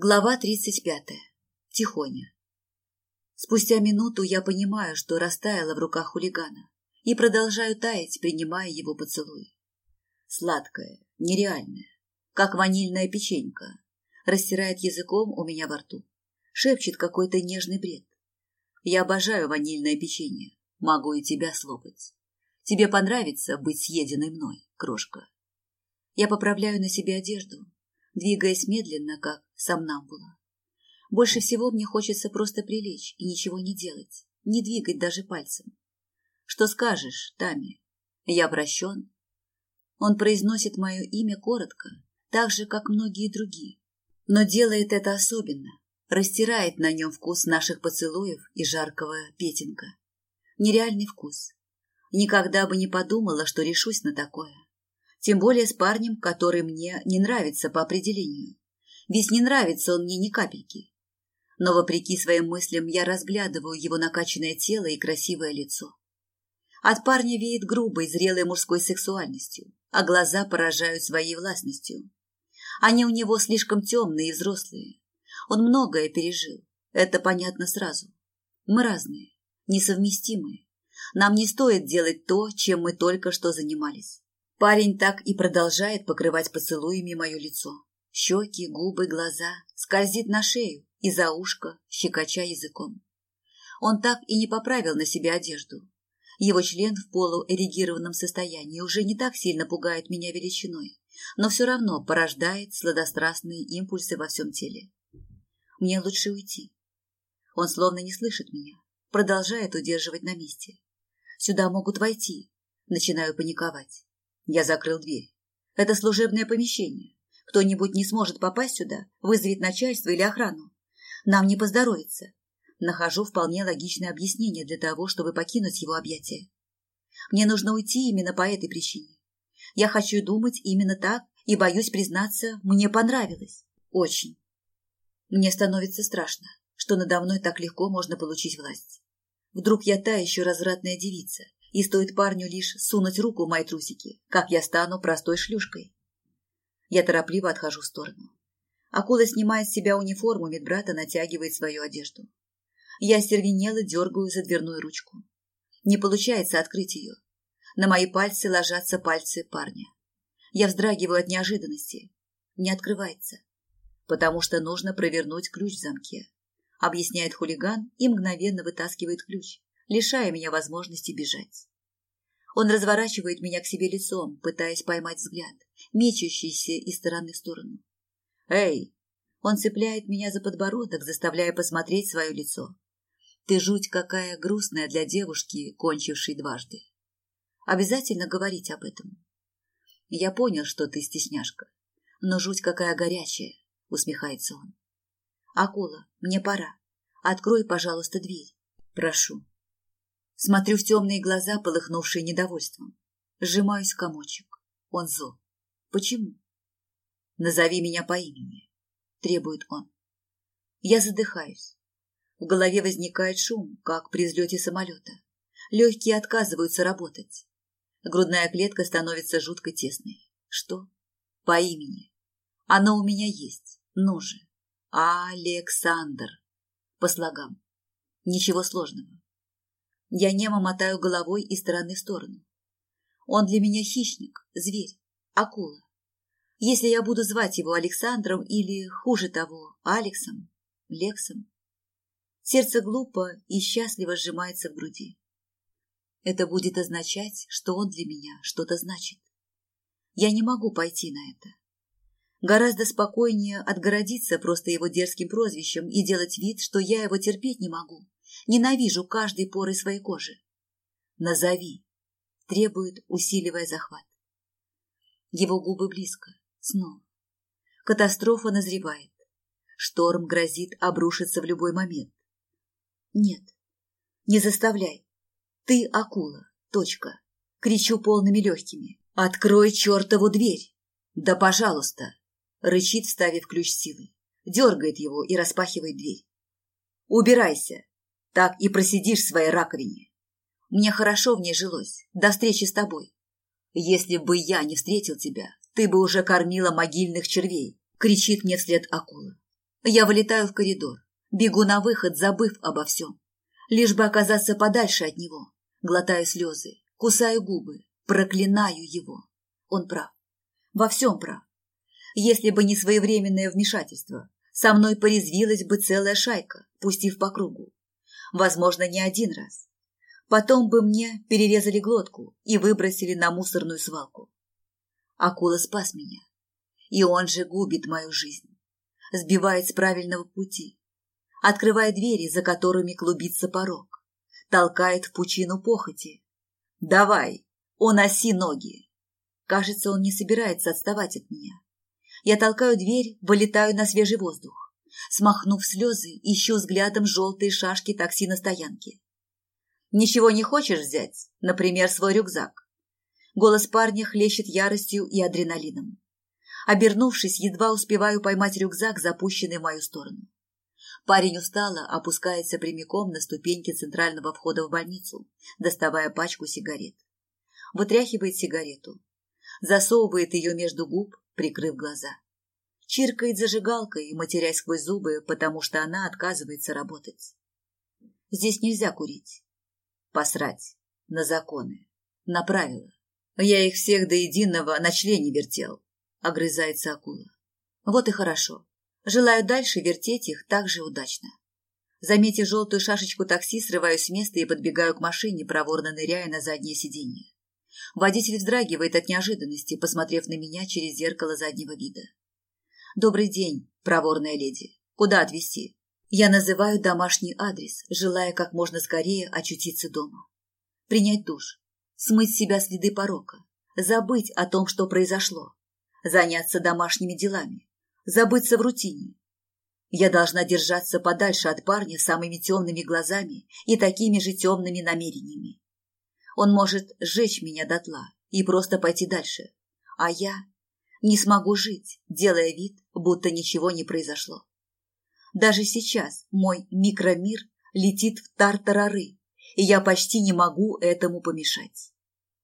Глава тридцать пятая. Тихоня. Спустя минуту я понимаю, что растаяла в руках хулигана и продолжаю таять, принимая его поцелуй. Сладкое, нереальное, как ванильная печенька, растирает языком у меня во рту, шепчет какой-то нежный бред. Я обожаю ванильное печенье, могу и тебя слопать. Тебе понравится быть съеденной мной, крошка. Я поправляю на себе одежду, двигаясь медленно, как сомнамбула. Больше всего мне хочется просто прилечь и ничего не делать, не двигать даже пальцем. Что скажешь, Тами? Я обращен. Он произносит мое имя коротко, так же, как многие другие, но делает это особенно, растирает на нем вкус наших поцелуев и жаркого петинга. Нереальный вкус. Никогда бы не подумала, что решусь на такое. Тем более с парнем, который мне не нравится по определению. Ведь не нравится он мне ни капельки. Но, вопреки своим мыслям, я разглядываю его накачанное тело и красивое лицо. От парня веет грубой, зрелой мужской сексуальностью, а глаза поражают своей властностью. Они у него слишком темные и взрослые. Он многое пережил, это понятно сразу. Мы разные, несовместимые. Нам не стоит делать то, чем мы только что занимались. Парень так и продолжает покрывать поцелуями мое лицо. Щеки, губы, глаза, скользит на шею и за ушко, щекоча языком. Он так и не поправил на себе одежду. Его член в полуэрегированном состоянии уже не так сильно пугает меня величиной, но все равно порождает сладострастные импульсы во всем теле. Мне лучше уйти. Он словно не слышит меня, продолжает удерживать на месте. Сюда могут войти. Начинаю паниковать. Я закрыл дверь. Это служебное помещение. Кто-нибудь не сможет попасть сюда, вызовет начальство или охрану. Нам не поздоровится. Нахожу вполне логичное объяснение для того, чтобы покинуть его объятия. Мне нужно уйти именно по этой причине. Я хочу думать именно так и боюсь признаться, мне понравилось. Очень. Мне становится страшно, что надо мной так легко можно получить власть. Вдруг я та еще развратная девица, и стоит парню лишь сунуть руку в мои трусики, как я стану простой шлюшкой. Я торопливо отхожу в сторону. Акула снимает с себя униформу медбрата, натягивает свою одежду. Я стервенело дергаю за дверную ручку. Не получается открыть ее. На мои пальцы ложатся пальцы парня. Я вздрагиваю от неожиданности. Не открывается. Потому что нужно провернуть ключ в замке. Объясняет хулиган и мгновенно вытаскивает ключ лишая меня возможности бежать. Он разворачивает меня к себе лицом, пытаясь поймать взгляд, мечущийся из стороны в сторону. «Эй!» Он цепляет меня за подбородок, заставляя посмотреть свое лицо. «Ты жуть какая грустная для девушки, кончившей дважды. Обязательно говорить об этом. Я понял, что ты стесняшка, но жуть какая горячая», — усмехается он. «Акула, мне пора. Открой, пожалуйста, дверь. Прошу». Смотрю в темные глаза, полыхнувшие недовольством. Сжимаюсь в комочек. Он зол. Почему? Назови меня по имени, требует он. Я задыхаюсь. В голове возникает шум, как при взлете самолета. Легкие отказываются работать. Грудная клетка становится жутко тесной. Что? По имени. Оно у меня есть. Ну же. Александр. По слогам. Ничего сложного. Я немо мотаю головой из стороны в сторону. Он для меня хищник, зверь, акула. Если я буду звать его Александром или, хуже того, Алексом, Лексом, сердце глупо и счастливо сжимается в груди. Это будет означать, что он для меня что-то значит. Я не могу пойти на это. Гораздо спокойнее отгородиться просто его дерзким прозвищем и делать вид, что я его терпеть не могу. Ненавижу каждой поры своей кожи. Назови, требует, усиливая захват. Его губы близко, снова. Катастрофа назревает. Шторм грозит обрушиться в любой момент. Нет, не заставляй. Ты акула, точка. Кричу полными легкими. Открой чертову дверь. Да, пожалуйста. Рычит, вставив ключ силой. Дергает его и распахивает дверь. Убирайся так и просидишь в своей раковине. Мне хорошо в ней жилось, до встречи с тобой. Если бы я не встретил тебя, ты бы уже кормила могильных червей, кричит мне вслед акула. Я вылетаю в коридор, бегу на выход, забыв обо всем. Лишь бы оказаться подальше от него. Глотаю слезы, кусаю губы, проклинаю его. Он прав. Во всем прав. Если бы не своевременное вмешательство, со мной порезвилась бы целая шайка, пустив по кругу. Возможно, не один раз. Потом бы мне перерезали глотку и выбросили на мусорную свалку. Акула спас меня. И он же губит мою жизнь. Сбивает с правильного пути. Открывает двери, за которыми клубится порог. Толкает в пучину похоти. «Давай, уноси ноги!» Кажется, он не собирается отставать от меня. Я толкаю дверь, вылетаю на свежий воздух. Смахнув слезы, ищу взглядом желтые шашки такси на стоянке. «Ничего не хочешь взять? Например, свой рюкзак?» Голос парня хлещет яростью и адреналином. Обернувшись, едва успеваю поймать рюкзак, запущенный в мою сторону. Парень устало опускается прямиком на ступеньки центрального входа в больницу, доставая пачку сигарет. Вытряхивает сигарету, засовывает ее между губ, прикрыв глаза. Чиркает зажигалкой, матерясь сквозь зубы, потому что она отказывается работать. Здесь нельзя курить. Посрать. На законы. На правила. Я их всех до единого на члене вертел. Огрызается акула. Вот и хорошо. Желаю дальше вертеть их так же удачно. Заметив желтую шашечку такси, срываюсь с места и подбегаю к машине, проворно ныряя на заднее сиденье. Водитель вздрагивает от неожиданности, посмотрев на меня через зеркало заднего вида. «Добрый день, проворная леди. Куда отвезти?» Я называю домашний адрес, желая как можно скорее очутиться дома. Принять душ, смыть с себя следы порока, забыть о том, что произошло, заняться домашними делами, забыться в рутине. Я должна держаться подальше от парня с самыми темными глазами и такими же темными намерениями. Он может сжечь меня дотла и просто пойти дальше. А я не смогу жить, делая вид, будто ничего не произошло. Даже сейчас мой микромир летит в тартарары, и я почти не могу этому помешать.